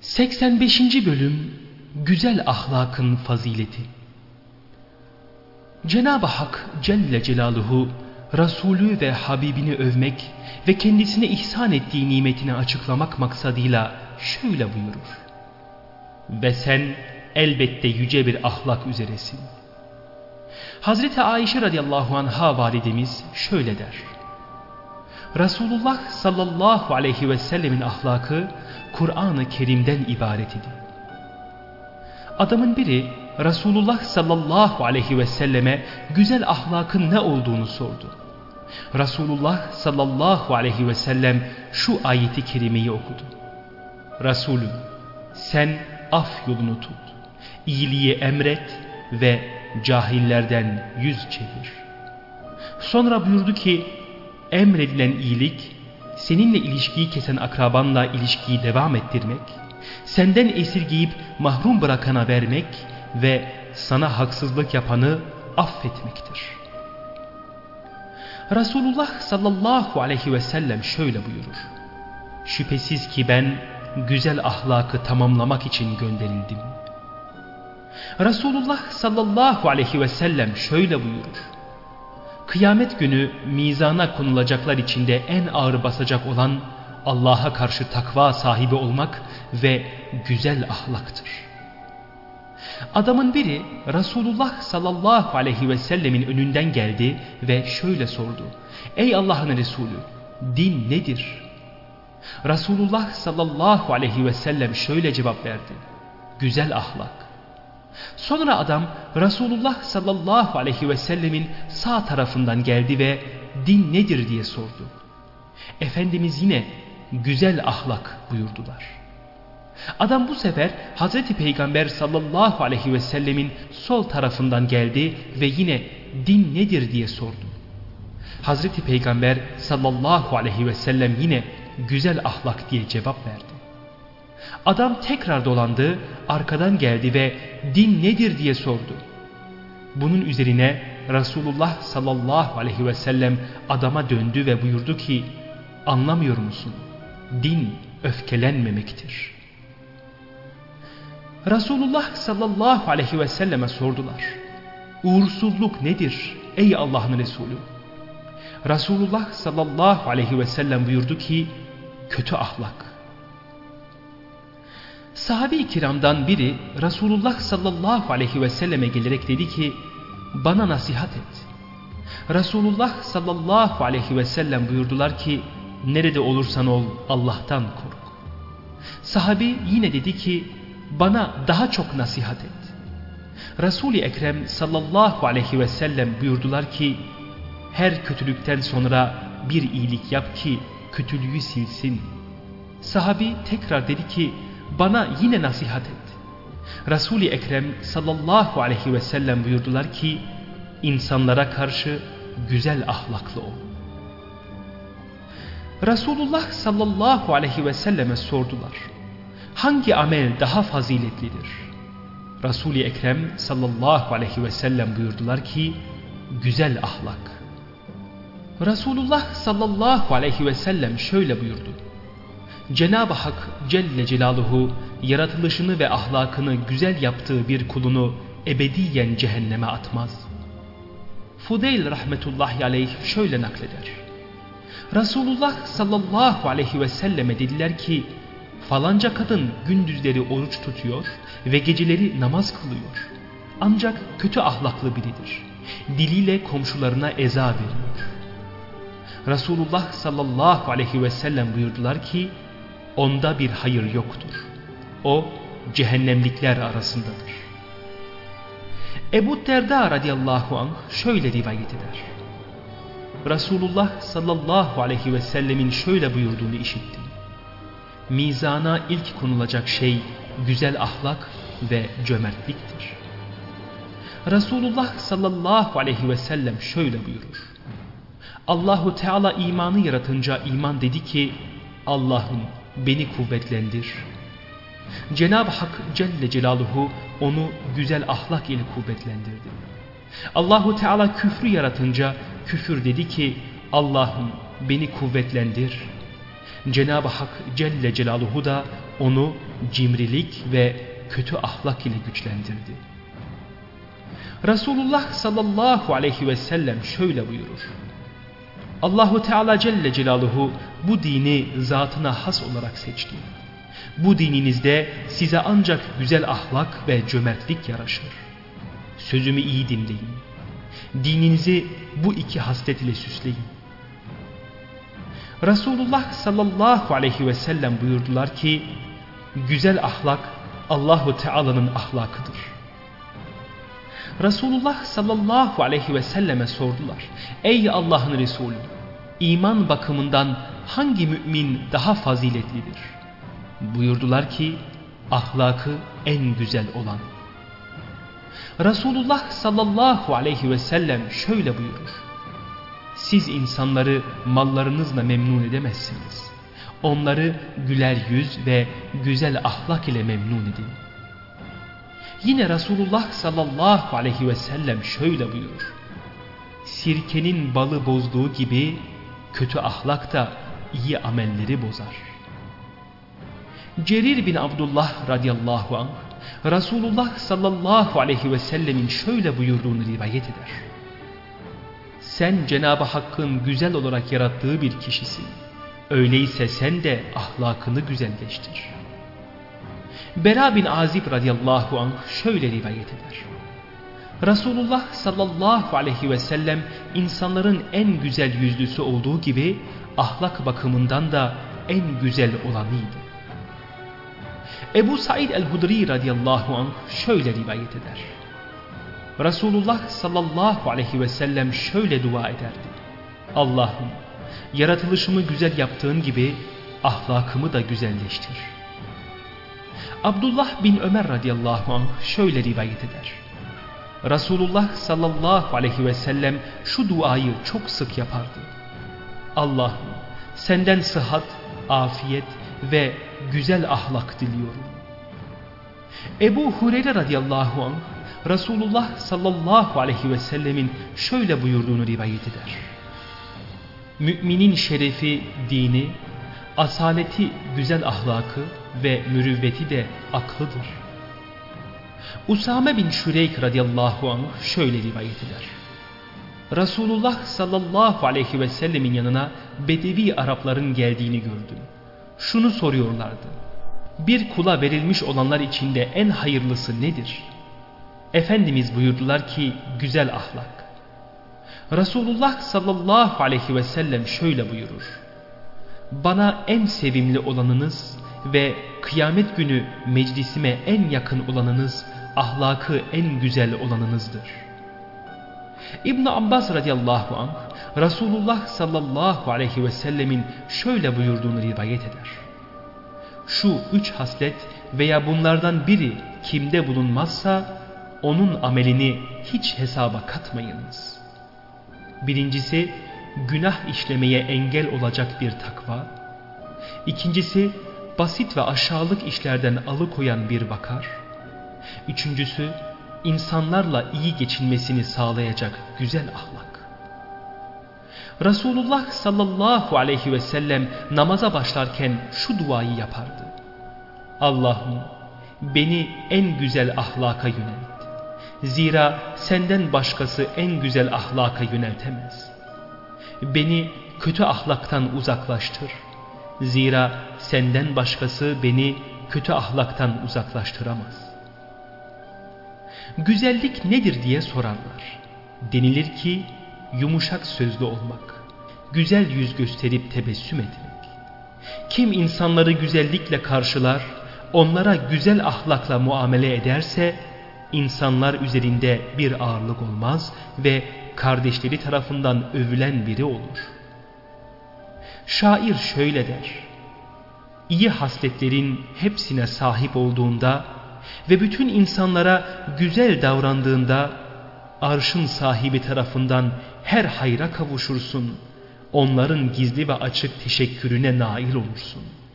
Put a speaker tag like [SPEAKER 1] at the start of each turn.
[SPEAKER 1] 85. Bölüm Güzel Ahlakın Fazileti Cenab-ı Hak Celle Celaluhu Resulü ve Habibini övmek ve kendisine ihsan ettiği nimetini açıklamak maksadıyla şöyle buyurur. Ve sen elbette yüce bir ahlak üzeresin. Hazreti Ayşe radıyallahu anha validemiz şöyle der. Resulullah sallallahu aleyhi ve sellemin ahlakı Kur'an-ı Kerim'den ibaret idi. Adamın biri Resulullah sallallahu aleyhi ve selleme güzel ahlakın ne olduğunu sordu. Resulullah sallallahu aleyhi ve sellem şu ayeti kerimeyi okudu. Resulüm sen af yolunu tut, iyiliği emret ve cahillerden yüz çevir. Sonra buyurdu ki emredilen iyilik seninle ilişkiyi kesen akrabanla ilişkiyi devam ettirmek, senden esirgeyip mahrum bırakana vermek ve sana haksızlık yapanı affetmektir. Resulullah sallallahu aleyhi ve sellem şöyle buyurur. Şüphesiz ki ben güzel ahlakı tamamlamak için gönderildim. Resulullah sallallahu aleyhi ve sellem şöyle buyurur. Kıyamet günü mizana konulacaklar içinde en ağır basacak olan Allah'a karşı takva sahibi olmak ve güzel ahlaktır. Adamın biri Resulullah sallallahu aleyhi ve sellemin önünden geldi ve şöyle sordu. Ey Allah'ın Resulü din nedir? Resulullah sallallahu aleyhi ve sellem şöyle cevap verdi. Güzel ahlak. Sonra adam Resulullah sallallahu aleyhi ve sellemin sağ tarafından geldi ve din nedir diye sordu. Efendimiz yine güzel ahlak buyurdular. Adam bu sefer Hazreti Peygamber sallallahu aleyhi ve sellemin sol tarafından geldi ve yine din nedir diye sordu. Hazreti Peygamber sallallahu aleyhi ve sellem yine güzel ahlak diye cevap verdi. Adam tekrar dolandı, arkadan geldi ve din nedir diye sordu. Bunun üzerine Resulullah sallallahu aleyhi ve sellem adama döndü ve buyurdu ki anlamıyor musun? Din öfkelenmemektir. Resulullah sallallahu aleyhi ve selleme sordular. Uğursuzluk nedir ey Allah'ın Resulü? Resulullah sallallahu aleyhi ve sellem buyurdu ki kötü ahlak. Sahabe-i kiramdan biri Resulullah sallallahu aleyhi ve selleme gelerek dedi ki bana nasihat et. Resulullah sallallahu aleyhi ve sellem buyurdular ki nerede olursan ol Allah'tan kork. Sahabi yine dedi ki bana daha çok nasihat et. Resul-i Ekrem sallallahu aleyhi ve sellem buyurdular ki her kötülükten sonra bir iyilik yap ki kötülüğü silsin. Sahabi tekrar dedi ki bana yine nasihat et. Resul-i Ekrem sallallahu aleyhi ve sellem buyurdular ki insanlara karşı güzel ahlaklı ol. Resulullah sallallahu aleyhi ve selleme sordular. Hangi amel daha faziletlidir? Resul-i Ekrem sallallahu aleyhi ve sellem buyurdular ki güzel ahlak. Resulullah sallallahu aleyhi ve sellem şöyle buyurdu. Cenab-ı Hak Celle Celaluhu yaratılışını ve ahlakını güzel yaptığı bir kulunu ebediyen cehenneme atmaz. Fudeyl rahmetullahi aleyh şöyle nakleder. Resulullah sallallahu aleyhi ve selleme dediler ki falanca kadın gündüzleri oruç tutuyor ve geceleri namaz kılıyor. Ancak kötü ahlaklı biridir. Diliyle komşularına eza veriyor. Resulullah sallallahu aleyhi ve sellem buyurdular ki onda bir hayır yoktur. O cehennemlikler arasındadır. Ebu Derda radıyallahu anh şöyle rivayet eder. Resulullah sallallahu aleyhi ve sellemin şöyle buyurduğunu işittim. Mizana ilk konulacak şey güzel ahlak ve cömertliktir. Resulullah sallallahu aleyhi ve sellem şöyle buyurur. Allahu Teala imanı yaratınca iman dedi ki Allah'ım beni kuvvetlendir. Cenab-ı Hak Celle Celaluhu onu güzel ahlak ile kuvvetlendirdi. Allahu Teala küfrü yaratınca küfür dedi ki Allah'ım beni kuvvetlendir. Cenab-ı Hak Celle Celaluhu da onu cimrilik ve kötü ahlak ile güçlendirdi. Resulullah sallallahu aleyhi ve sellem şöyle buyurur. Allahu Teala Celle Celaluhu bu dini zatına has olarak seçti. Bu dininizde size ancak güzel ahlak ve cömertlik yaraşır. Sözümü iyi dinleyin. Dininizi bu iki haslet ile süsleyin. Resulullah sallallahu aleyhi ve sellem buyurdular ki güzel ahlak Allahu Teala'nın ahlakıdır. Resulullah sallallahu aleyhi ve selleme sordular. Ey Allah'ın Resulü iman bakımından hangi mümin daha faziletlidir? Buyurdular ki ahlakı en güzel olan. Resulullah sallallahu aleyhi ve sellem şöyle buyurur. Siz insanları mallarınızla memnun edemezsiniz. Onları güler yüz ve güzel ahlak ile memnun edin. Yine Resulullah sallallahu aleyhi ve sellem şöyle buyurur. Sirkenin balı bozduğu gibi kötü ahlak da iyi amelleri bozar. Cerir bin Abdullah radıyallahu anh Resulullah sallallahu aleyhi ve sellemin şöyle buyurduğunu rivayet eder. Sen Cenab-ı Hakk'ın güzel olarak yarattığı bir kişisin. Öyleyse sen de ahlakını güzelleştir. Bera bin Azib radıyallahu anh şöyle rivayet eder. Resulullah sallallahu aleyhi ve sellem insanların en güzel yüzlüsü olduğu gibi ahlak bakımından da en güzel olanıydı. Ebu Said el-Hudri radıyallahu anh şöyle rivayet eder. Resulullah sallallahu aleyhi ve sellem şöyle dua ederdi. Allah'ım yaratılışımı güzel yaptığın gibi ahlakımı da güzelleştir. Abdullah bin Ömer radıyallahu anh şöyle rivayet eder. Resulullah sallallahu aleyhi ve sellem şu duayı çok sık yapardı. Allah'ım senden sıhhat, afiyet ve güzel ahlak diliyorum. Ebu Hureyre radıyallahu anh Resulullah sallallahu aleyhi ve sellemin şöyle buyurduğunu rivayet eder. Müminin şerefi, dini, asaleti, güzel ahlakı ve mürüvveti de aklıdır. Usame bin Şureyk radıyallahu anh şöyle rivayet eder. Resulullah sallallahu aleyhi ve sellemin yanına Bedevi Arapların geldiğini gördüm. Şunu soruyorlardı. Bir kula verilmiş olanlar içinde en hayırlısı nedir? Efendimiz buyurdular ki güzel ahlak. Resulullah sallallahu aleyhi ve sellem şöyle buyurur. Bana en sevimli olanınız ve kıyamet günü meclisime en yakın olanınız ahlakı en güzel olanınızdır. İbn Abbas radıyallahu anh Resulullah sallallahu aleyhi ve sellemin şöyle buyurduğunu rivayet eder. Şu üç haslet veya bunlardan biri kimde bulunmazsa onun amelini hiç hesaba katmayınız. Birincisi günah işlemeye engel olacak bir takva. İkincisi basit ve aşağılık işlerden alıkoyan bir vakar. Üçüncüsü insanlarla iyi geçinmesini sağlayacak güzel ahlak. Resulullah sallallahu aleyhi ve sellem namaza başlarken şu duayı yapardı. Allah'ım beni en güzel ahlaka yönelt. Zira senden başkası en güzel ahlaka yöneltemez. Beni kötü ahlaktan uzaklaştır. Zira senden başkası beni kötü ahlaktan uzaklaştıramaz. Güzellik nedir diye sorarlar. Denilir ki yumuşak sözlü olmak, güzel yüz gösterip tebessüm etmek. Kim insanları güzellikle karşılar, onlara güzel ahlakla muamele ederse, insanlar üzerinde bir ağırlık olmaz ve kardeşleri tarafından övülen biri olur. Şair şöyle der, İyi hasletlerin hepsine sahip olduğunda ve bütün insanlara güzel davrandığında arşın sahibi tarafından her hayra kavuşursun. Onların gizli ve açık teşekkürüne nail olursun.''